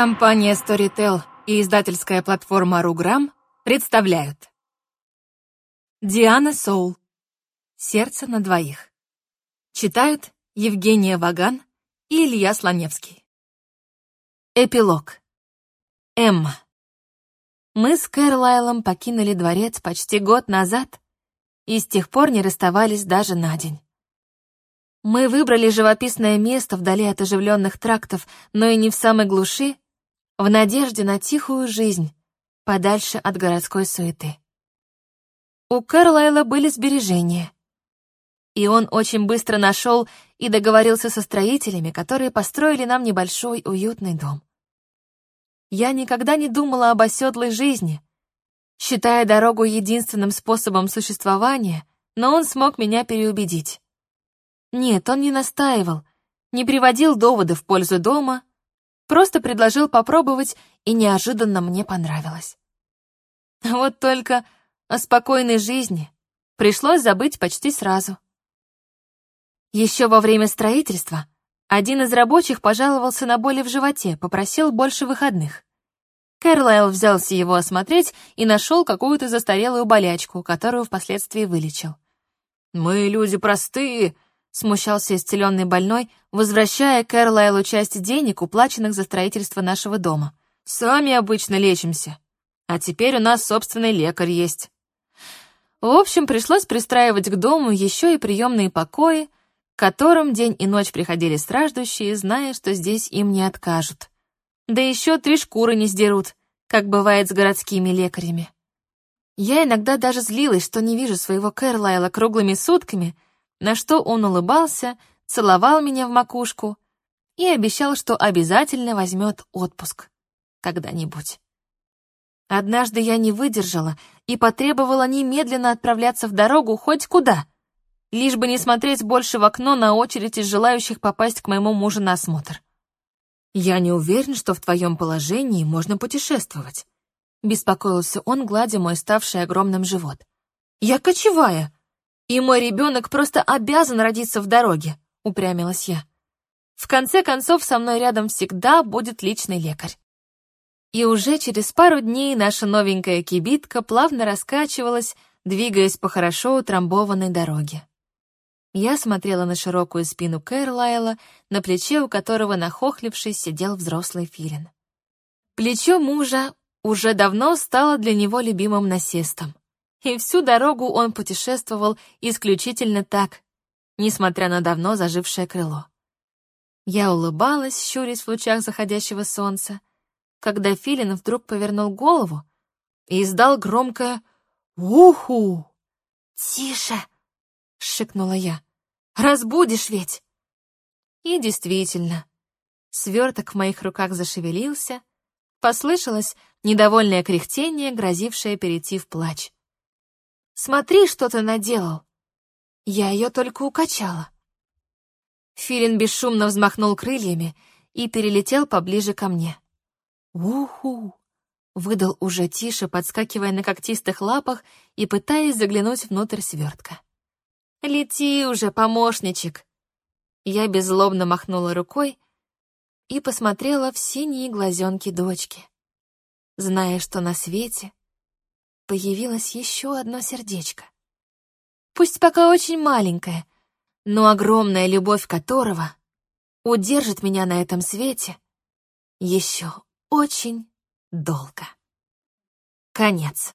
Компания Storytel и издательская платформа Руграм представляют. Диана Соул. «Сердце на двоих» Читают Евгения Ваган и Илья Слоневский. Эпилог. Эмма Мы с Кэрлайлом покинули дворец почти год назад и с тех пор не расставались даже на день. Мы выбрали живописное место вдали от оживленных трактов, но и не в самой глуши, в надежде на тихую жизнь, подальше от городской суеты. У Карлайла были сбережения, и он очень быстро нашел и договорился со строителями, которые построили нам небольшой уютный дом. Я никогда не думала об оседлой жизни, считая дорогу единственным способом существования, но он смог меня переубедить. Нет, он не настаивал, не приводил доводы в пользу дома, просто предложил попробовать, и неожиданно мне понравилось. Вот только о спокойной жизни пришлось забыть почти сразу. Еще во время строительства один из рабочих пожаловался на боли в животе, попросил больше выходных. Кэрлайл взялся его осмотреть и нашел какую-то застарелую болячку, которую впоследствии вылечил. «Мы люди простые», смущался исцеленный больной, возвращая Кэрлайлу часть денег, уплаченных за строительство нашего дома. «Сами обычно лечимся. А теперь у нас собственный лекарь есть». В общем, пришлось пристраивать к дому еще и приемные покои, к которым день и ночь приходили страждущие, зная, что здесь им не откажут. Да еще три шкуры не сдерут, как бывает с городскими лекарями. Я иногда даже злилась, что не вижу своего Кэрлайла круглыми сутками — на что он улыбался, целовал меня в макушку и обещал, что обязательно возьмет отпуск когда-нибудь. Однажды я не выдержала и потребовала немедленно отправляться в дорогу хоть куда, лишь бы не смотреть больше в окно на очередь из желающих попасть к моему мужу на осмотр. «Я не уверен, что в твоем положении можно путешествовать», — беспокоился он, гладя мой ставший огромным живот. «Я кочевая», и мой ребенок просто обязан родиться в дороге, упрямилась я. В конце концов, со мной рядом всегда будет личный лекарь. И уже через пару дней наша новенькая кибитка плавно раскачивалась, двигаясь по хорошо утрамбованной дороге. Я смотрела на широкую спину Кэрлайла, на плече у которого, нахохлившись, сидел взрослый филин. Плечо мужа уже давно стало для него любимым насестом и всю дорогу он путешествовал исключительно так, несмотря на давно зажившее крыло. Я улыбалась, щурясь в лучах заходящего солнца, когда Филин вдруг повернул голову и издал громкое «Уху!» «Тише!» — шикнула я. «Разбудишь ведь!» И действительно, сверток в моих руках зашевелился, послышалось недовольное кряхтение, грозившее перейти в плач. Смотри, что ты наделал!» Я ее только укачала. Филин бесшумно взмахнул крыльями и перелетел поближе ко мне. «Уху!» — выдал уже тише, подскакивая на когтистых лапах и пытаясь заглянуть внутрь свертка. «Лети уже, помощничек!» Я беззлобно махнула рукой и посмотрела в синие глазенки дочки, зная, что на свете появилось еще одно сердечко. Пусть пока очень маленькое, но огромная любовь которого удержит меня на этом свете еще очень долго. Конец.